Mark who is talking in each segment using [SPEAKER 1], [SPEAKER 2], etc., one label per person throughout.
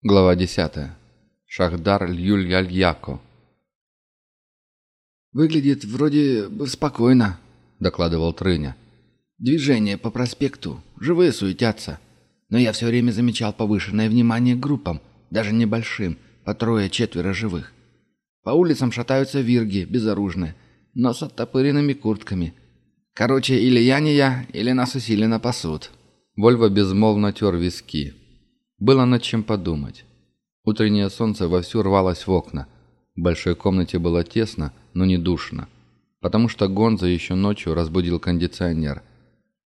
[SPEAKER 1] Глава 10. Шахдар Льюль-Яльяко.
[SPEAKER 2] «Выглядит вроде бы спокойно», — докладывал Трыня. «Движение по проспекту, живые суетятся. Но я все время замечал повышенное внимание к группам, даже небольшим, по трое-четверо живых. По улицам шатаются вирги, безоружные, но с оттопыренными куртками. Короче, или я не я, или нас усиленно пасут».
[SPEAKER 1] Вольво безмолвно тер виски. Было над чем подумать. Утреннее солнце вовсю рвалось в окна. В большой комнате было тесно, но не душно. Потому что Гонза еще ночью разбудил кондиционер.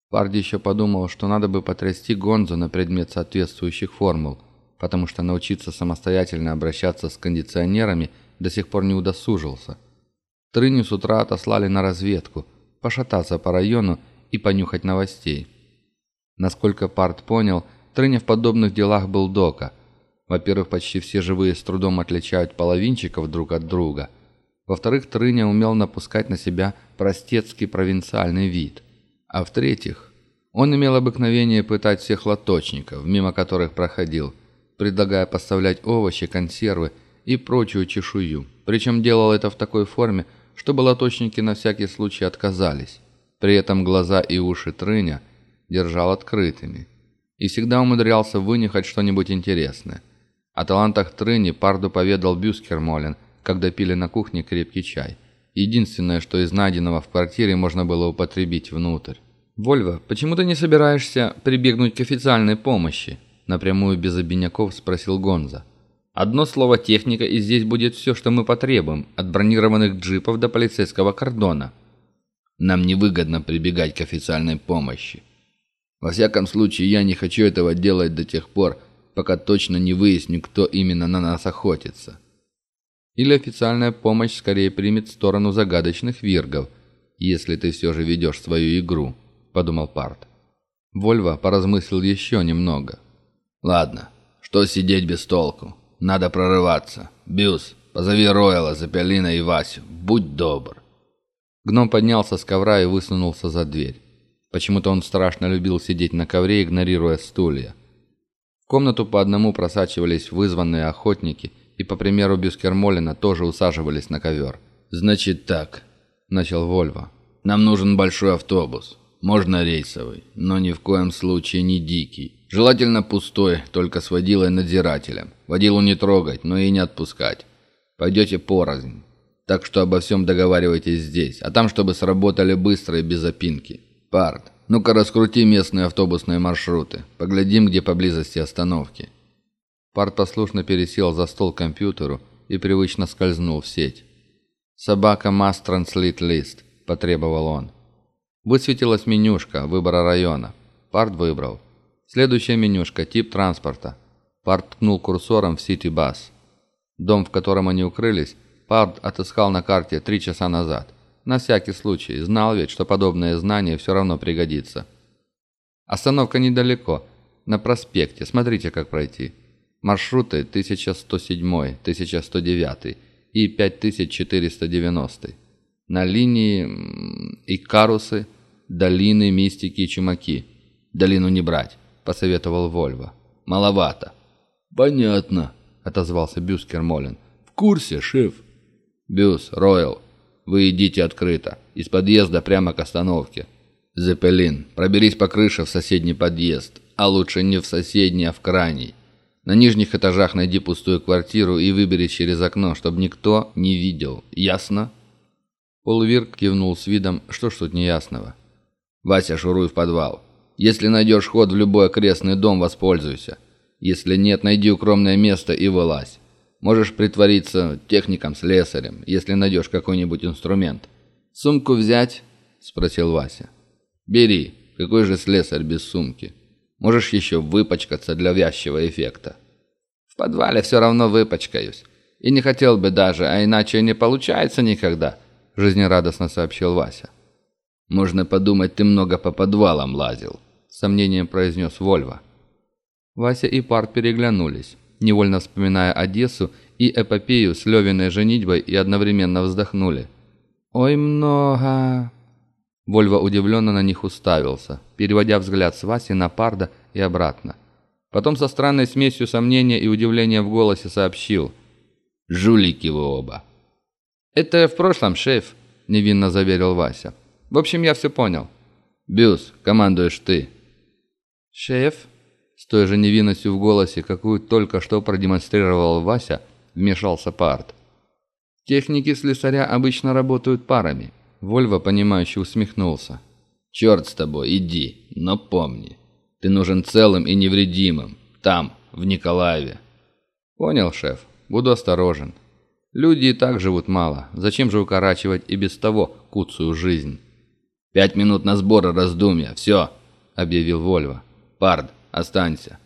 [SPEAKER 1] Парди еще подумал, что надо бы потрясти Гонзу на предмет соответствующих формул, потому что научиться самостоятельно обращаться с кондиционерами до сих пор не удосужился. Трыню с утра отослали на разведку, пошататься по району и понюхать новостей. Насколько Парт понял – Трыня в подобных делах был Дока. Во-первых, почти все живые с трудом отличают половинчиков друг от друга. Во-вторых, Трыня умел напускать на себя простецкий провинциальный вид. А в-третьих, он имел обыкновение пытать всех лоточников, мимо которых проходил, предлагая поставлять овощи, консервы и прочую чешую. Причем делал это в такой форме, чтобы лоточники на всякий случай отказались. При этом глаза и уши Трыня держал открытыми и всегда умудрялся вынюхать что-нибудь интересное. О талантах Трыни Парду поведал Бюскермолен, когда пили на кухне крепкий чай. Единственное, что из найденного в квартире можно было употребить внутрь. «Вольво, почему ты не собираешься прибегнуть к официальной помощи?» Напрямую без обиняков спросил Гонза. «Одно слово техника, и здесь будет все, что мы потребуем, от бронированных джипов до полицейского кордона».
[SPEAKER 3] «Нам невыгодно прибегать к официальной помощи», во всяком случае, я не хочу этого делать до тех пор, пока точно не выясню, кто именно на нас охотится.
[SPEAKER 1] Или официальная помощь скорее примет сторону загадочных виргов, если ты все же ведешь свою игру, подумал Парт. Вольва поразмыслил еще немного.
[SPEAKER 3] Ладно, что сидеть без толку? Надо прорываться. Бюс, позови Ройла, Запелина и Васю. Будь добр.
[SPEAKER 1] Гном поднялся с ковра и высунулся за дверь. Почему-то он страшно любил сидеть на ковре, игнорируя стулья. В комнату по одному просачивались вызванные охотники, и, по примеру Бюскермолина, тоже усаживались на ковер.
[SPEAKER 3] «Значит так», — начал Вольво. «Нам нужен большой автобус. Можно рейсовый, но ни в коем случае не дикий. Желательно пустой, только с водилой-надзирателем. Водилу не трогать, но и не отпускать. Пойдете порознь. Так что обо всем договаривайтесь здесь, а там, чтобы сработали быстро и без опинки. «Парт, ну-ка раскрути местные автобусные маршруты. Поглядим, где поблизости остановки».
[SPEAKER 1] Парт послушно пересел за стол к компьютеру и привычно скользнул в сеть. «Собака Mass Translate List», – потребовал он. Высветилась менюшка выбора района. Парт выбрал. Следующая менюшка – тип транспорта. Парт ткнул курсором в City Bus. Дом, в котором они укрылись, Парт отыскал на карте три часа назад. На всякий случай, знал ведь, что подобное знание все равно пригодится. Остановка недалеко, на проспекте, смотрите, как пройти. Маршруты 1107, 1109 и 5490. На линии Икарусы, Долины, Мистики и Чумаки. Долину не брать, посоветовал Вольво. Маловато.
[SPEAKER 3] Понятно,
[SPEAKER 1] отозвался Бюскер Молин.
[SPEAKER 3] В курсе, шеф.
[SPEAKER 1] Бюс, Ройл, вы идите открыто, из подъезда прямо к остановке. Зепелин, проберись по крыше в соседний подъезд, а лучше не в соседний, а в крайний. На нижних этажах найди пустую квартиру и выбери через окно, чтобы никто не видел. Ясно?» Полвирк кивнул с видом, что ж тут неясного. «Вася, шуруй в подвал. Если найдешь ход в любой окрестный дом, воспользуйся. Если нет, найди укромное место и вылазь. Можешь притвориться техником-слесарем, если найдешь какой-нибудь инструмент. Сумку взять?» – спросил Вася. «Бери. Какой же слесарь без сумки? Можешь еще выпачкаться для вязчего эффекта». «В подвале все равно выпачкаюсь. И не хотел бы даже, а иначе не получается никогда», – жизнерадостно сообщил Вася.
[SPEAKER 3] «Можно подумать, ты много по подвалам лазил», – сомнением произнес Вольва.
[SPEAKER 1] Вася и Парт переглянулись невольно вспоминая Одессу и эпопею с Левиной женитьбой и одновременно вздохнули. «Ой, много!» Вольво удивленно на них уставился, переводя взгляд с Васи на Парда и обратно. Потом со странной смесью сомнения и удивления в голосе сообщил. «Жулики вы оба». «Это в прошлом, шеф», — невинно заверил Вася. «В общем, я все понял». «Бюс, командуешь ты».
[SPEAKER 2] «Шеф?»
[SPEAKER 1] С той же невинностью в голосе, какую только что продемонстрировал Вася, вмешался Парт. «Техники слесаря обычно работают парами». Вольво, понимающе усмехнулся.
[SPEAKER 3] «Черт с тобой, иди, но помни, ты нужен целым и невредимым, там, в Николаеве».
[SPEAKER 1] «Понял, шеф, буду осторожен. Люди и так живут мало, зачем же укорачивать и без того куцую жизнь?»
[SPEAKER 3] «Пять минут на сборы раздумья, все», — объявил Вольво. «Пард, останься».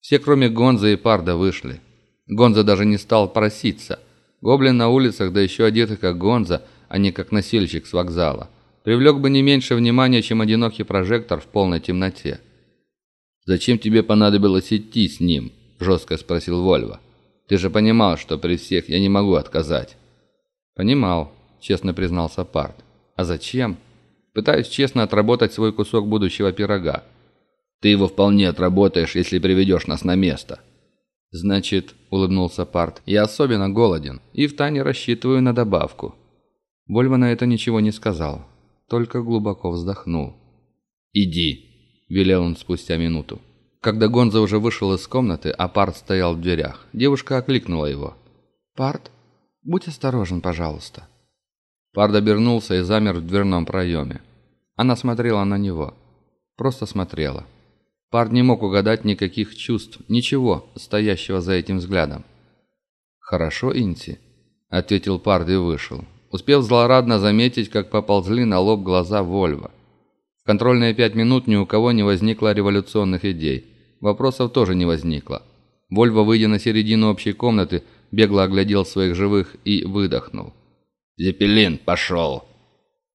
[SPEAKER 1] Все, кроме Гонза и Парда, вышли. Гонза даже не стал проситься. Гоблин на улицах, да еще одетый как Гонза, а не как носильщик с вокзала, привлек бы не меньше внимания, чем одинокий прожектор в полной темноте.
[SPEAKER 3] «Зачем тебе понадобилось идти с ним?» – жестко спросил Вольво. «Ты же понимал, что при всех я не могу отказать».
[SPEAKER 1] «Понимал», – честно признался Пард. «А зачем?» «Пытаюсь честно отработать свой кусок будущего пирога».
[SPEAKER 3] «Ты его вполне отработаешь, если приведешь нас на место».
[SPEAKER 1] «Значит», – улыбнулся Парт, – «я особенно голоден и в тайне рассчитываю на добавку». Вольво на это ничего не сказал, только глубоко вздохнул.
[SPEAKER 3] «Иди», – велел он спустя минуту.
[SPEAKER 1] Когда Гонза уже вышел из комнаты, а Парт стоял в дверях, девушка окликнула его.
[SPEAKER 2] «Парт, будь осторожен, пожалуйста».
[SPEAKER 1] Парт обернулся и замер в дверном проеме. Она смотрела на него. Просто смотрела. Парт не мог угадать никаких чувств, ничего, стоящего за этим взглядом. «Хорошо, Инти», — ответил Парт и вышел успев злорадно заметить, как поползли на лоб глаза Вольва. В контрольные пять минут ни у кого не возникло революционных идей. Вопросов тоже не возникло. Вольво, выйдя на середину общей комнаты, бегло оглядел своих живых и выдохнул.
[SPEAKER 3] «Зепелин, пошел!»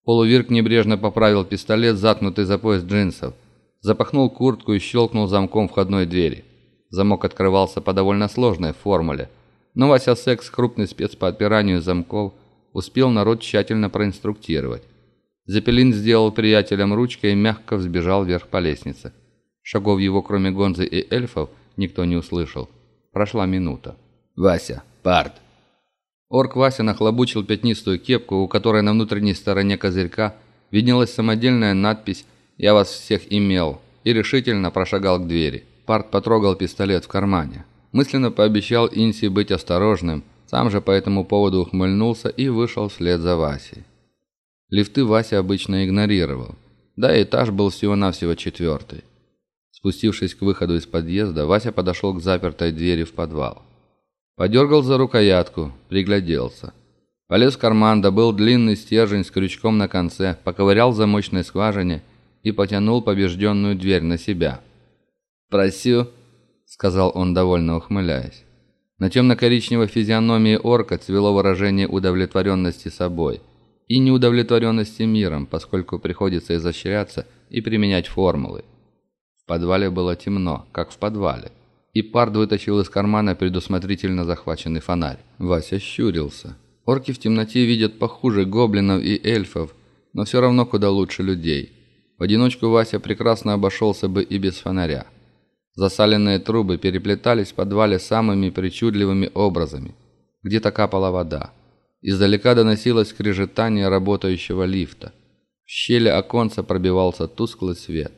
[SPEAKER 1] Полувирк небрежно поправил пистолет, заткнутый за пояс джинсов. Запахнул куртку и щелкнул замком входной двери. Замок открывался по довольно сложной формуле. Но Вася Секс, крупный спец по отпиранию замков, успел народ тщательно проинструктировать. Зепелин сделал приятелям ручкой и мягко взбежал вверх по лестнице. Шагов его, кроме Гонзы и эльфов, никто не услышал. Прошла минута.
[SPEAKER 3] «Вася, парт!»
[SPEAKER 1] Орк Вася нахлобучил пятнистую кепку, у которой на внутренней стороне козырька виднелась самодельная надпись «Я вас всех имел» и решительно прошагал к двери. Парт потрогал пистолет в кармане. Мысленно пообещал Инси быть осторожным, сам же по этому поводу ухмыльнулся и вышел вслед за Васей. Лифты Вася обычно игнорировал. Да, этаж был всего-навсего четвертый. Спустившись к выходу из подъезда, Вася подошел к запертой двери в подвал. Подергал за рукоятку, пригляделся. Полез в карман, добыл длинный стержень с крючком на конце, поковырял в замочной скважине и потянул побежденную дверь на себя. «Просю», — сказал он, довольно ухмыляясь. На темно-коричневой физиономии орка цвело выражение удовлетворенности собой и неудовлетворенности миром, поскольку приходится изощряться и применять формулы. В подвале было темно, как в подвале, и Пард вытащил из кармана предусмотрительно захваченный фонарь. Вася щурился. Орки в темноте видят похуже гоблинов и эльфов, но все равно куда лучше людей. В одиночку Вася прекрасно обошелся бы и без фонаря. Засаленные трубы переплетались в подвале самыми причудливыми образами. Где-то капала вода. Издалека доносилось скрежетание работающего лифта. В щели оконца пробивался тусклый свет.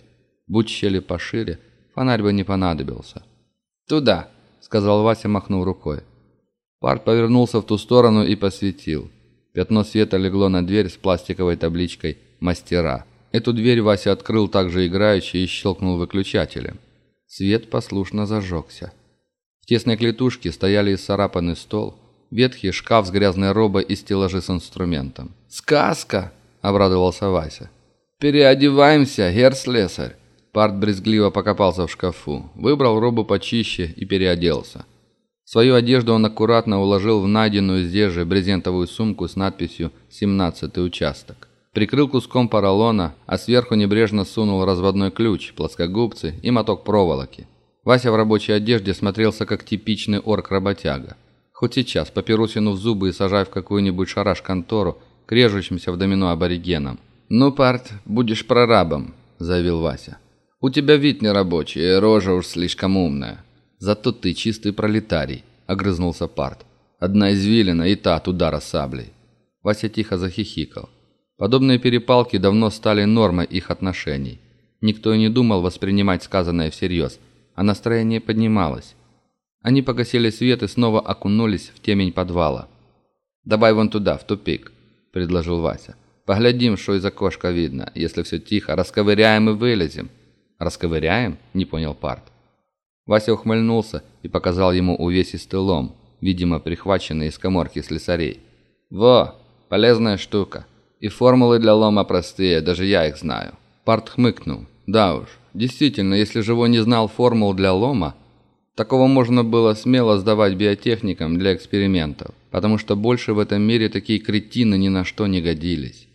[SPEAKER 1] Будь щели пошире, фонарь бы не понадобился. «Туда!» — сказал Вася, махнув рукой. Парк повернулся в ту сторону и посветил. Пятно света легло на дверь с пластиковой табличкой «Мастера». Эту дверь Вася открыл также играючи и щелкнул выключателем. Свет послушно зажегся. В тесной клетушке стояли исцарапанный стол, ветхий шкаф с грязной робой и стеллажи с инструментом. «Сказка!» – обрадовался Вася. «Переодеваемся, герслесарь!» Парт брезгливо покопался в шкафу, выбрал робу почище и переоделся. Свою одежду он аккуратно уложил в найденную здесь же брезентовую сумку с надписью «17 участок» прикрыл куском поролона, а сверху небрежно сунул разводной ключ, плоскогубцы и моток проволоки. Вася в рабочей одежде смотрелся как типичный орк-работяга. Хоть сейчас, папирусину в зубы и сажай в какую-нибудь шараш-контору, к режущимся в домино аборигенам. «Ну, парт, будешь прорабом», – заявил Вася.
[SPEAKER 3] У тебя вид нерабочий, и рожа уж слишком умная.
[SPEAKER 1] Зато ты чистый пролетарий, огрызнулся Парт.
[SPEAKER 3] Одна извилина и та от удара саблей.
[SPEAKER 1] Вася тихо захихикал. Подобные перепалки давно стали нормой их отношений. Никто и не думал воспринимать сказанное всерьез, а настроение поднималось. Они погасили свет и снова окунулись в темень подвала.
[SPEAKER 3] «Давай вон туда, в тупик», — предложил Вася. «Поглядим, что из окошка видно. Если все тихо, расковыряем и вылезем».
[SPEAKER 1] «Расковыряем?» — не понял Парт. Вася ухмыльнулся и показал ему увесистый лом, видимо, прихваченный из коморки слесарей.
[SPEAKER 3] «Во, полезная штука. И формулы для лома простые, даже я их знаю».
[SPEAKER 1] Парт хмыкнул. «Да уж, действительно, если Живой не знал формул для лома, такого можно было смело сдавать биотехникам для экспериментов, потому что больше в этом мире такие кретины ни на что не годились».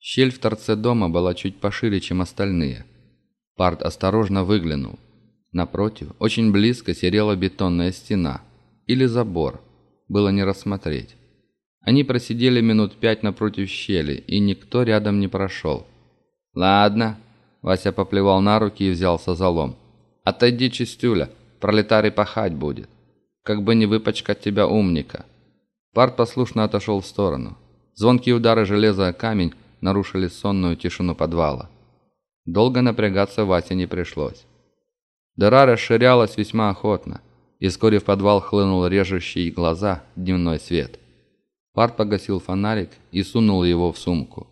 [SPEAKER 1] Щель в торце дома была чуть пошире, чем остальные. Парт осторожно выглянул. Напротив, очень близко серела бетонная стена. Или забор. Было не рассмотреть. Они просидели минут пять напротив щели, и никто рядом не прошел.
[SPEAKER 3] «Ладно», —
[SPEAKER 1] Вася поплевал на руки и взялся за лом.
[SPEAKER 3] «Отойди, чистюля, пролетарий пахать будет. Как бы не выпачкать тебя умника».
[SPEAKER 1] Парт послушно отошел в сторону. Звонкие удары железа о камень нарушили сонную тишину подвала. Долго напрягаться Васе не пришлось. Дыра расширялась весьма охотно, и вскоре в подвал хлынул режущий глаза дневной свет. Парт погасил фонарик и сунул его в сумку.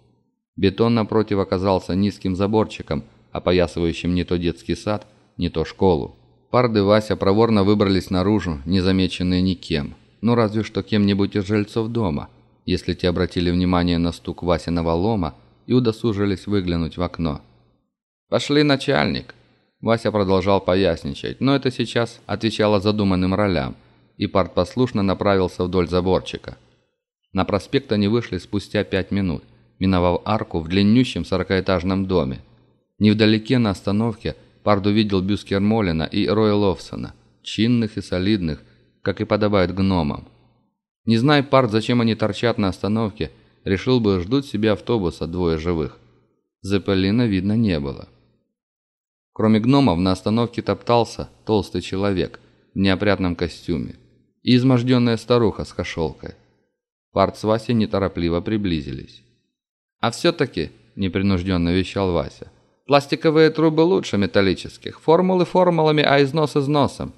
[SPEAKER 1] Бетон напротив оказался низким заборчиком, опоясывающим не то детский сад, не то школу. Пард и Вася проворно выбрались наружу, незамеченные никем. Ну, разве что кем-нибудь из жильцов дома, если те обратили внимание на стук Васиного лома и удосужились выглянуть в окно.
[SPEAKER 3] «Пошли, начальник!»
[SPEAKER 1] Вася продолжал поясничать, но это сейчас отвечало задуманным ролям, и Парт послушно направился вдоль заборчика. На проспект они вышли спустя пять минут, миновав арку в длиннющем сорокаэтажном доме. Невдалеке на остановке Пард увидел Бюскер Молина и Роя Ловсона, чинных и солидных, как и подобает гномам. Не зная Пард, зачем они торчат на остановке, решил бы ждут себе автобуса двое живых. Зеппелина видно не было. Кроме гномов на остановке топтался толстый человек в неопрятном костюме и изможденная старуха с кошелкой. Парт с Васей неторопливо приблизились. «А все-таки», – непринужденно вещал Вася, – «пластиковые трубы лучше металлических, формулы формулами, а износ износом».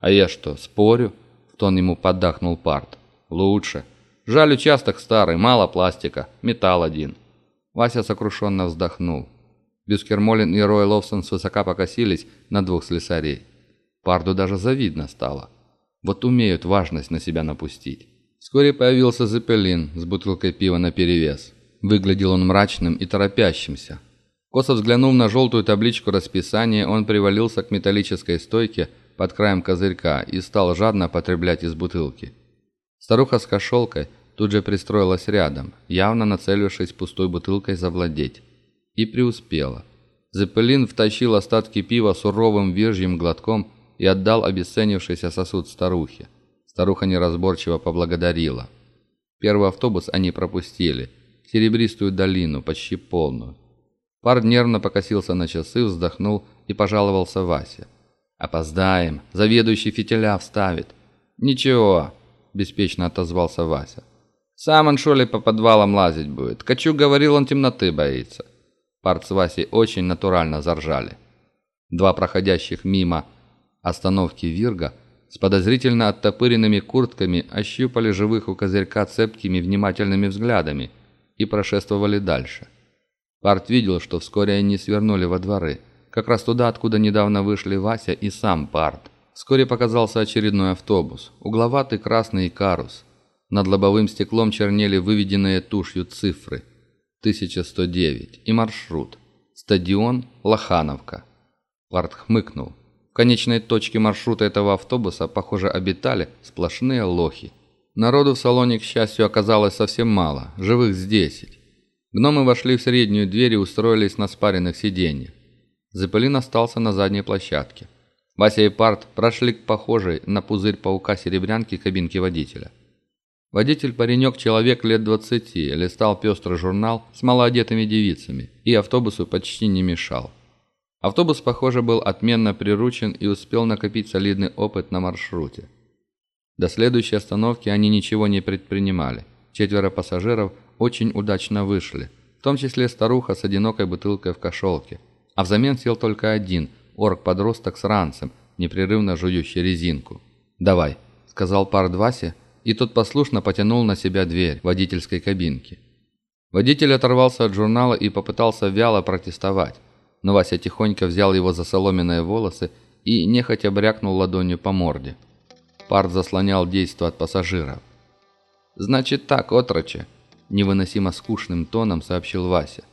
[SPEAKER 1] «А я что, спорю?» – в тон ему поддахнул Парт. «Лучше. Жаль, участок старый, мало пластика, металл один». Вася сокрушенно вздохнул. Бюскермолин и Рой Ловсон свысока покосились на двух слесарей. Парду даже завидно стало. Вот умеют важность на себя напустить. Вскоре появился Зеппелин с бутылкой пива наперевес. Выглядел он мрачным и торопящимся. Косо взглянув на желтую табличку расписания, он привалился к металлической стойке под краем козырька и стал жадно потреблять из бутылки. Старуха с кошелкой тут же пристроилась рядом, явно нацелившись пустой бутылкой завладеть и преуспела. Зеппелин втащил остатки пива суровым вежьим глотком и отдал обесценившийся сосуд старухе. Старуха неразборчиво поблагодарила. Первый автобус они пропустили, серебристую долину, почти полную. Пар нервно покосился на часы, вздохнул и пожаловался Васе. «Опоздаем, заведующий фитиля вставит». «Ничего», – беспечно отозвался Вася. «Сам он, шо по подвалам лазить будет? Качу говорил, он темноты боится». Парт с Васей очень натурально заржали. Два проходящих мимо остановки Вирга с подозрительно оттопыренными куртками ощупали живых у козырька цепкими внимательными взглядами и прошествовали дальше. Парт видел, что вскоре они свернули во дворы, как раз туда, откуда недавно вышли Вася и сам Парт. Вскоре показался очередной автобус, угловатый красный карус. Над лобовым стеклом чернели выведенные тушью цифры – 1109 и маршрут. Стадион Лохановка. Парт хмыкнул. Конечной точке маршрута этого автобуса, похоже, обитали сплошные лохи. Народу в салоне, к счастью, оказалось совсем мало, живых с десять. Гномы вошли в среднюю дверь и устроились на спаренных сиденьях. Зеппелин остался на задней площадке. Вася и Парт прошли к похожей на пузырь паука серебрянки кабинки водителя. Водитель-паренек, человек лет двадцати, листал пестрый журнал с малоодетыми девицами и автобусу почти не мешал. Автобус, похоже, был отменно приручен и успел накопить солидный опыт на маршруте. До следующей остановки они ничего не предпринимали. Четверо пассажиров очень удачно вышли, в том числе старуха с одинокой бутылкой в кошелке. А взамен сел только один, орк-подросток с ранцем, непрерывно жующий резинку. «Давай», — сказал Пард Васе, и тот послушно потянул на себя дверь водительской кабинки. Водитель оторвался от журнала и попытался вяло протестовать, но Вася тихонько взял его за соломенные волосы и нехотя брякнул ладонью по морде. Парт заслонял действо от пассажиров. «Значит так, отроче», – невыносимо скучным тоном сообщил Вася.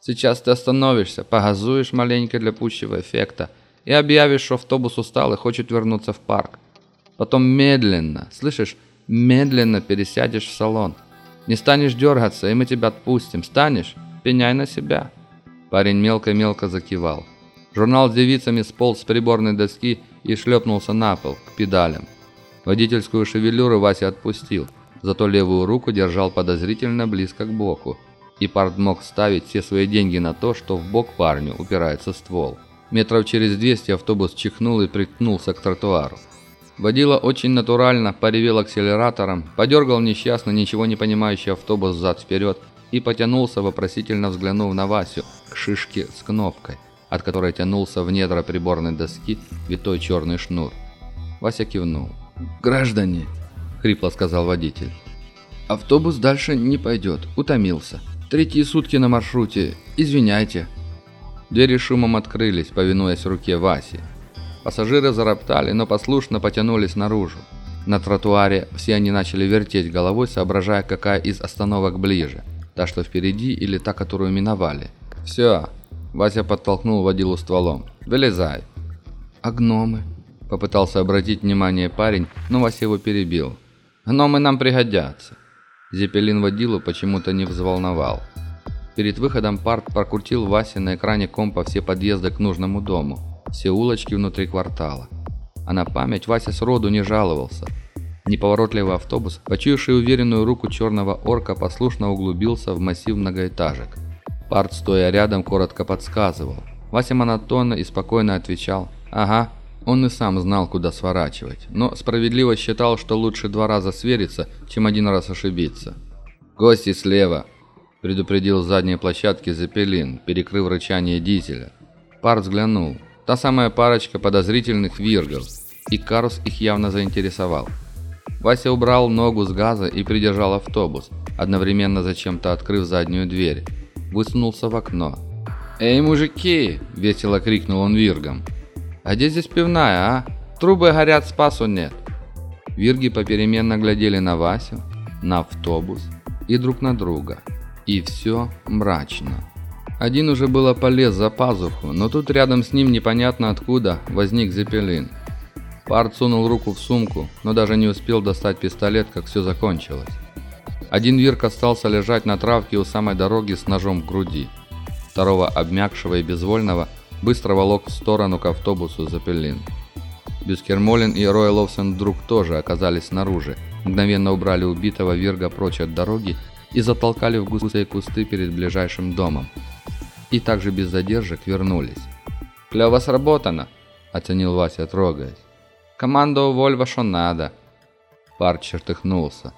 [SPEAKER 1] «Сейчас ты остановишься, погазуешь маленько для пущего эффекта и объявишь, что автобус устал и хочет вернуться в парк. Потом медленно, слышишь, медленно пересядешь в салон. Не станешь дергаться, и мы тебя отпустим. Станешь? Пеняй на себя». Парень мелко-мелко закивал. Журнал с девицами сполз с приборной доски и шлепнулся на пол, к педалям. Водительскую шевелюру Вася отпустил, зато левую руку держал подозрительно близко к боку. И Пард мог ставить все свои деньги на то, что в бок парню упирается ствол. Метров через 200 автобус чихнул и приткнулся к тротуару. Водила очень натурально, поревел акселератором, подергал несчастно ничего не понимающий автобус зад-вперед и потянулся, вопросительно взглянув на Васю, к шишке с кнопкой, от которой тянулся в недра приборной доски витой черный шнур. Вася кивнул.
[SPEAKER 2] «Граждане», — хрипло сказал водитель, — «автобус дальше не пойдет, утомился. Третьи сутки на маршруте, извиняйте».
[SPEAKER 1] Двери шумом открылись, повинуясь руке Васи. Пассажиры зароптали, но послушно потянулись наружу. На тротуаре все они начали вертеть головой, соображая, какая из остановок ближе. Та, что впереди, или та, которую миновали. «Все!» Вася подтолкнул водилу стволом. «Вылезай!»
[SPEAKER 2] «А гномы?»
[SPEAKER 1] Попытался обратить внимание парень, но Вася его перебил. «Гномы нам пригодятся». Зепелин водилу почему-то не взволновал. Перед выходом парк прокрутил Васе на экране компа все подъезды к нужному дому, все улочки внутри квартала. А на память Вася сроду не жаловался. Неповоротливый автобус, почуявший уверенную руку черного орка, послушно углубился в массив многоэтажек. Парт, стоя рядом, коротко подсказывал. Вася монотонно и спокойно отвечал «Ага, он и сам знал, куда сворачивать, но справедливо считал, что лучше два раза свериться, чем один раз ошибиться. «Гости слева!» – предупредил с задней площадки Зепелин, перекрыв рычание дизеля. Пар взглянул. Та самая парочка подозрительных виргов, и Карус их явно заинтересовал. Вася убрал ногу с газа и придержал автобус, одновременно зачем-то открыв заднюю дверь. Высунулся в окно. «Эй, мужики!» – весело крикнул он виргом. «А где здесь пивная, а? Трубы горят, спасу нет». Вирги попеременно глядели на Васю, на автобус и друг на друга. И все мрачно. Один уже было полез за пазуху, но тут рядом с ним непонятно откуда возник Зепелин. Парт сунул руку в сумку, но даже не успел достать пистолет, как все закончилось. Один Вирк остался лежать на травке у самой дороги с ножом в груди. Второго, обмякшего и безвольного, быстро волок в сторону к автобусу Запеллин. Бюскермолин и Рой Ловсон вдруг тоже оказались снаружи, мгновенно убрали убитого Вирга прочь от дороги и затолкали в густые кусты перед ближайшим домом. И также без задержек вернулись. «Клево сработано», — оценил Вася, трогаясь. «Команда у Вольва что надо». Парк чертыхнулся.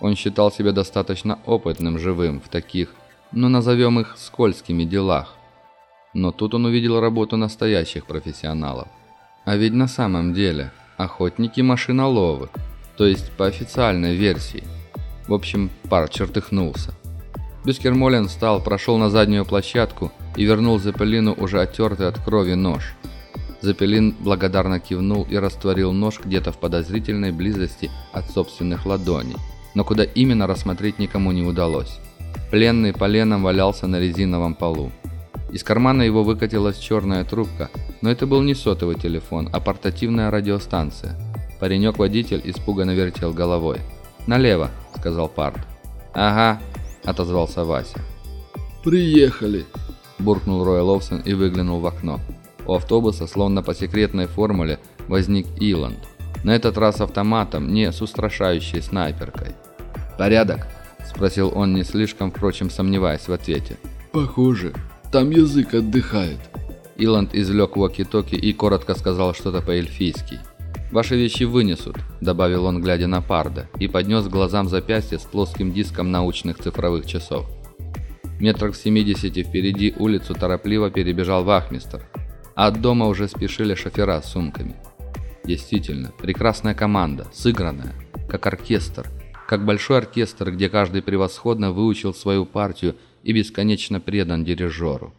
[SPEAKER 1] Он считал себя достаточно опытным живым в таких, ну назовем их скользкими делах. Но тут он увидел работу настоящих профессионалов. А ведь на самом деле охотники-машиноловы, то есть по официальной версии. В общем, пар чертыхнулся. Бюскермолен встал, прошел на заднюю площадку и вернул Зепелину уже оттертый от крови нож. Зепелин благодарно кивнул и растворил нож где-то в подозрительной близости от собственных ладоней, но куда именно рассмотреть никому не удалось. Пленный поленом валялся на резиновом полу. Из кармана его выкатилась черная трубка, но это был не сотовый телефон, а портативная радиостанция. Паренек-водитель испуганно вертел головой. «Налево», — сказал Парт. «Ага», — отозвался Вася.
[SPEAKER 2] «Приехали», —
[SPEAKER 1] буркнул Рой Ловсон и выглянул в окно. У автобуса, словно по секретной формуле, возник Иланд. На этот раз автоматом, не с устрашающей снайперкой.
[SPEAKER 2] «Порядок?»
[SPEAKER 1] – спросил он, не слишком, впрочем, сомневаясь в ответе.
[SPEAKER 2] «Похоже», там язык отдыхает.
[SPEAKER 1] Иланд извлек walkie-talkie и коротко сказал что-то по-эльфийски. «Ваши вещи вынесут», – добавил он, глядя на Парда, и поднес глазам запястье с плоским диском научных цифровых часов. Метрах в 70 впереди улицу торопливо перебежал вахмистр, от дома уже спешили шофера с сумками. Действительно, прекрасная команда, сыгранная, как оркестр, как большой оркестр, где каждый превосходно выучил свою партию и бесконечно предан дирижеру.